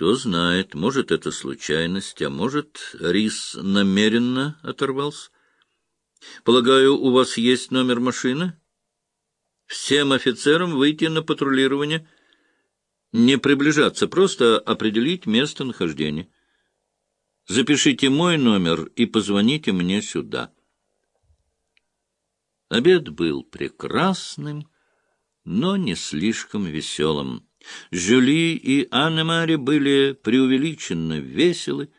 Кто знает, может, это случайность, а может, Рис намеренно оторвался. Полагаю, у вас есть номер машины? Всем офицерам выйти на патрулирование. Не приближаться, просто определить местонахождение. Запишите мой номер и позвоните мне сюда. Обед был прекрасным, но не слишком веселым. Жюли и Анна-Мари были преувеличенно веселы,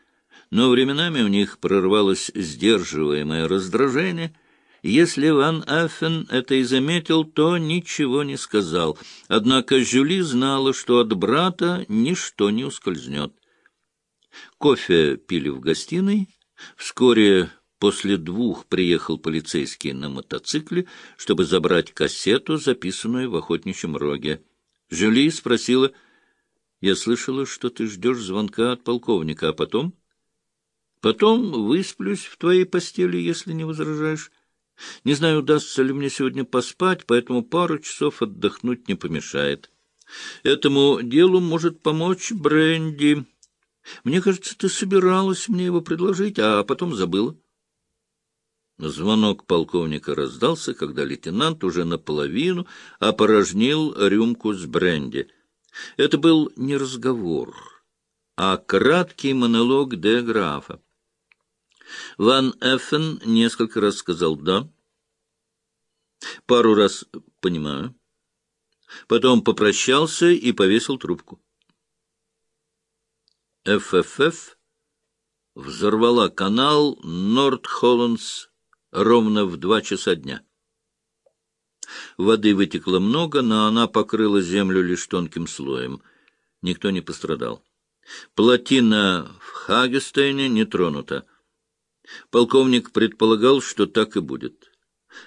но временами у них прорвалось сдерживаемое раздражение. Если Ван Аффен это и заметил, то ничего не сказал. Однако Жюли знала, что от брата ничто не ускользнет. Кофе пили в гостиной. Вскоре после двух приехал полицейский на мотоцикле, чтобы забрать кассету, записанную в охотничьем роге. Жюли спросила, «Я слышала, что ты ждешь звонка от полковника, а потом?» «Потом высплюсь в твоей постели, если не возражаешь. Не знаю, удастся ли мне сегодня поспать, поэтому пару часов отдохнуть не помешает. Этому делу может помочь Бренди. Мне кажется, ты собиралась мне его предложить, а потом забыла». Звонок полковника раздался, когда лейтенант уже наполовину опорожнил рюмку с бренди. Это был не разговор, а краткий монолог де графа. Ван Эффен несколько раз сказал «да», пару раз «понимаю», потом попрощался и повесил трубку. ФФФ взорвала канал Норд-Холландс ровно в два часа дня. Воды вытекло много, но она покрыла землю лишь тонким слоем. Никто не пострадал. Плотина в Хагестейне не тронута. Полковник предполагал, что так и будет.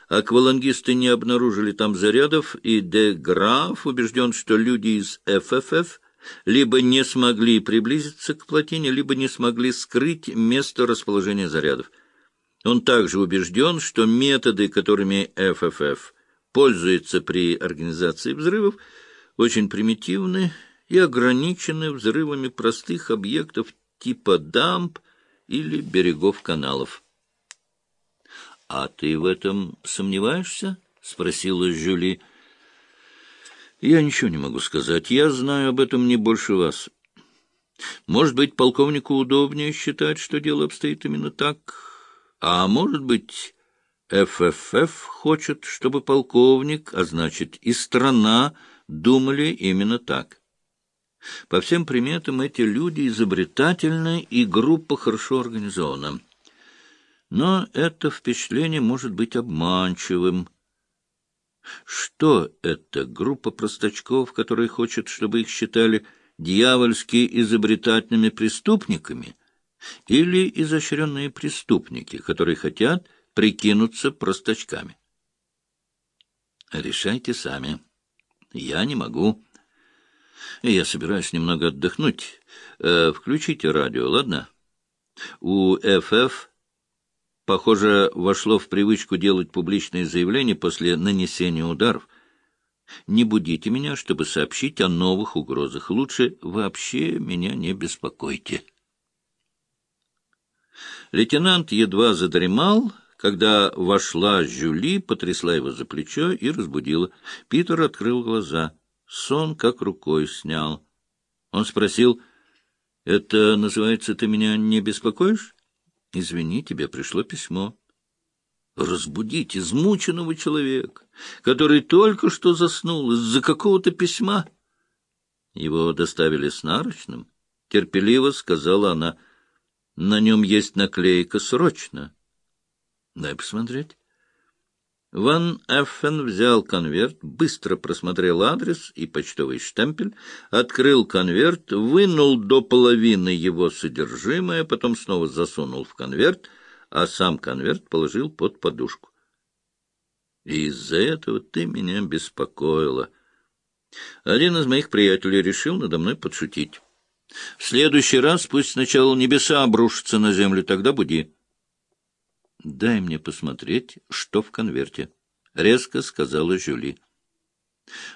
Аквалангисты не обнаружили там зарядов, и де Граф убежден, что люди из ФФФ либо не смогли приблизиться к плотине, либо не смогли скрыть место расположения зарядов. Он также убежден, что методы, которыми ФФФ пользуется при организации взрывов, очень примитивны и ограничены взрывами простых объектов типа дамб или берегов каналов. — А ты в этом сомневаешься? — спросила Жюли. — Я ничего не могу сказать. Я знаю об этом не больше вас. Может быть, полковнику удобнее считать, что дело обстоит именно так, а может быть, ФФФ хочет, чтобы полковник, а значит и страна, думали именно так. По всем приметам эти люди изобретательны и группа хорошо организована. Но это впечатление может быть обманчивым. Что это группа простачков, которая хочет, чтобы их считали дьявольски изобретательными преступниками — или изощренные преступники, которые хотят прикинуться простачками. Решайте сами. Я не могу. Я собираюсь немного отдохнуть. Э, включите радио, ладно? У ФФ, похоже, вошло в привычку делать публичные заявления после нанесения ударов. Не будите меня, чтобы сообщить о новых угрозах. Лучше вообще меня не беспокойте. Лейтенант едва задремал, когда вошла Жюли, потрясла его за плечо и разбудила. Питер открыл глаза. Сон как рукой снял. Он спросил, — Это, называется, ты меня не беспокоишь? — Извини, тебе пришло письмо. Разбудить измученного человека, который только что заснул из-за какого-то письма. Его доставили с нарочным, — терпеливо сказала она, — на нем есть наклейка «Срочно». Дай посмотреть. Ван Эффен взял конверт, быстро просмотрел адрес и почтовый штемпель, открыл конверт, вынул до половины его содержимое, потом снова засунул в конверт, а сам конверт положил под подушку. Из-за этого ты меня беспокоила. Один из моих приятелей решил надо мной подшутить. В следующий раз пусть сначала небеса обрушатся на землю, тогда буди. — Дай мне посмотреть, что в конверте, — резко сказала Жюли.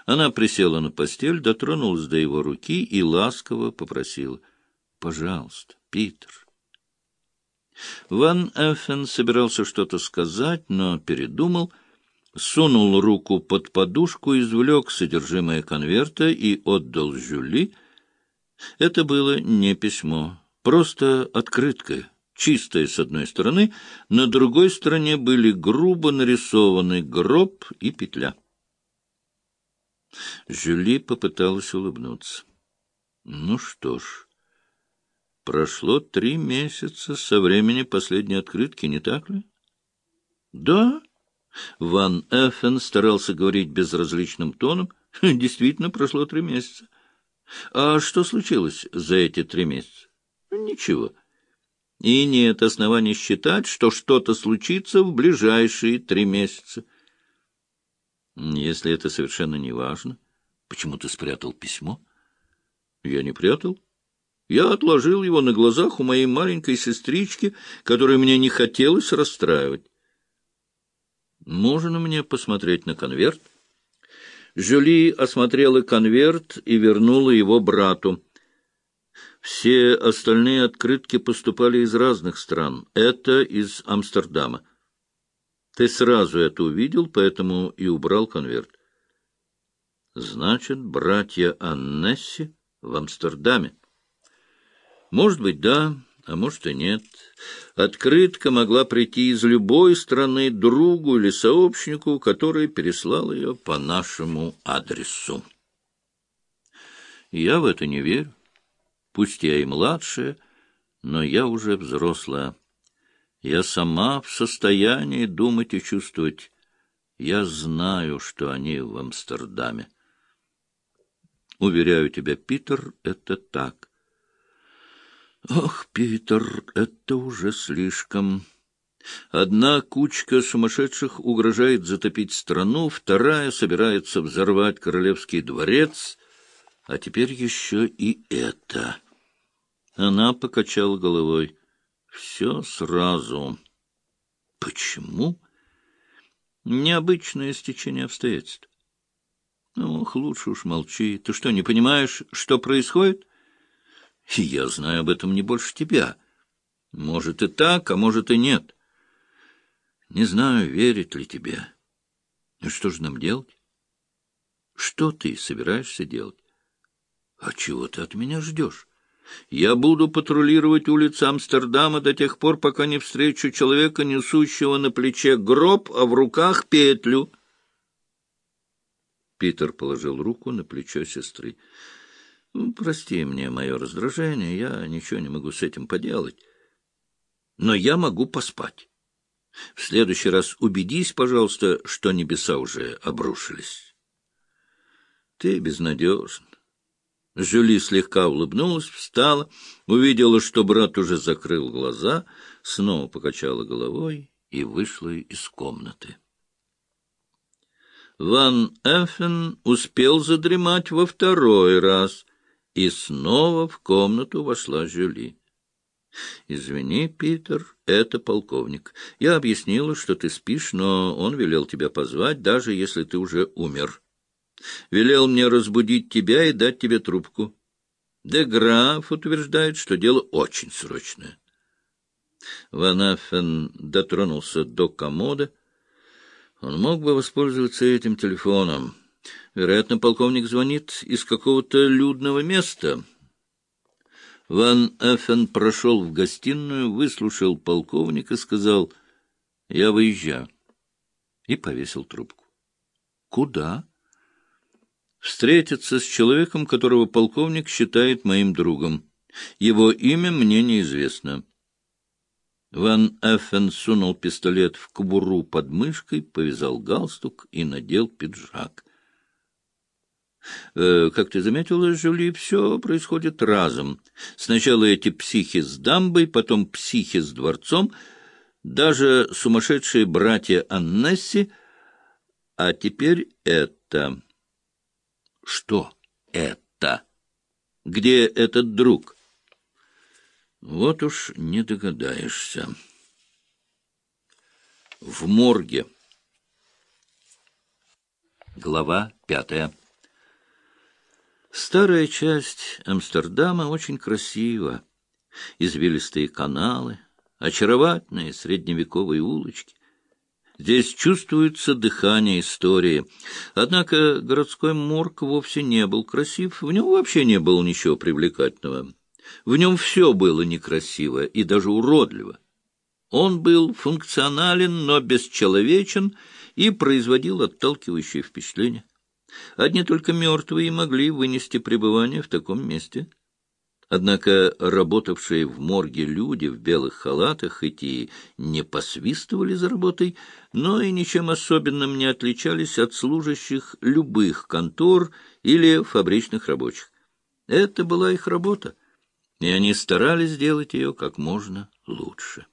Она присела на постель, дотронулась до его руки и ласково попросила. — Пожалуйста, Питер. Ван Эффен собирался что-то сказать, но передумал, сунул руку под подушку, извлек содержимое конверта и отдал Жюли. Это было не письмо, просто открытка, чистая с одной стороны, на другой стороне были грубо нарисованы гроб и петля. Жюли попыталась улыбнуться. Ну что ж, прошло три месяца со времени последней открытки, не так ли? Да. Ван Эффен старался говорить безразличным тоном. Действительно, прошло три месяца. А что случилось за эти три месяца? Ничего. И нет оснований считать, что что-то случится в ближайшие три месяца. Если это совершенно не важно, почему ты спрятал письмо? Я не прятал. Я отложил его на глазах у моей маленькой сестрички, которую мне не хотелось расстраивать. Можно мне посмотреть на конверт? Жюли осмотрела конверт и вернула его брату. Все остальные открытки поступали из разных стран. Это из Амстердама. Ты сразу это увидел, поэтому и убрал конверт. Значит, братья Аннесси в Амстердаме. Может быть, да, а может и нет. Открытка могла прийти из любой страны другу или сообщнику, который переслал ее по нашему адресу. Я в это не верю. Пусть я и младшая, но я уже взрослая. Я сама в состоянии думать и чувствовать. Я знаю, что они в Амстердаме. Уверяю тебя, Питер, это так. Ох, Питер, это уже слишком. Одна кучка сумасшедших угрожает затопить страну, вторая собирается взорвать королевский дворец, а теперь еще и это. Она покачала головой. Все сразу. Почему? Необычное стечение обстоятельств. Ох, лучше уж молчи. Ты что, не понимаешь, что происходит? Я знаю об этом не больше тебя. Может и так, а может и нет. Не знаю, верить ли тебе. Ну что же нам делать? Что ты собираешься делать? А чего ты от меня ждешь? Я буду патрулировать улицы Амстердама до тех пор, пока не встречу человека, несущего на плече гроб, а в руках петлю. Питер положил руку на плечо сестры. «Ну, — Прости мне мое раздражение, я ничего не могу с этим поделать. Но я могу поспать. В следующий раз убедись, пожалуйста, что небеса уже обрушились. Ты безнадежен. Жюли слегка улыбнулась, встала, увидела, что брат уже закрыл глаза, снова покачала головой и вышла из комнаты. Ван Эффен успел задремать во второй раз, и снова в комнату вошла Жюли. — Извини, Питер, это полковник. Я объяснила, что ты спишь, но он велел тебя позвать, даже если ты уже умер. Велел мне разбудить тебя и дать тебе трубку. Де Граф утверждает, что дело очень срочное. Ван Аффен дотронулся до комода. Он мог бы воспользоваться этим телефоном. Вероятно, полковник звонит из какого-то людного места. Ван Эффен прошел в гостиную, выслушал полковника, сказал «Я выезжаю» и повесил трубку. «Куда?» встретиться с человеком, которого полковник считает моим другом. Его имя мне неизвестно. Ван Эффен сунул пистолет в кобуру под мышкой, повязал галстук и надел пиджак. Э, как ты заметила, Жюли, все происходит разом. Сначала эти психи с дамбой, потом психи с дворцом, даже сумасшедшие братья Аннесси, а теперь это... Что это? Где этот друг? Вот уж не догадаешься. В морге. Глава пятая. Старая часть Амстердама очень красива. Извилистые каналы, очаровательные средневековые улочки. Здесь чувствуется дыхание истории. Однако городской морг вовсе не был красив, в нем вообще не было ничего привлекательного. В нем все было некрасиво и даже уродливо. Он был функционален, но бесчеловечен и производил отталкивающее впечатление. Одни только мертвые могли вынести пребывание в таком месте. Однако работавшие в морге люди в белых халатах хоть и не посвистывали за работой, но и ничем особенным не отличались от служащих любых контор или фабричных рабочих. Это была их работа, и они старались сделать ее как можно лучше.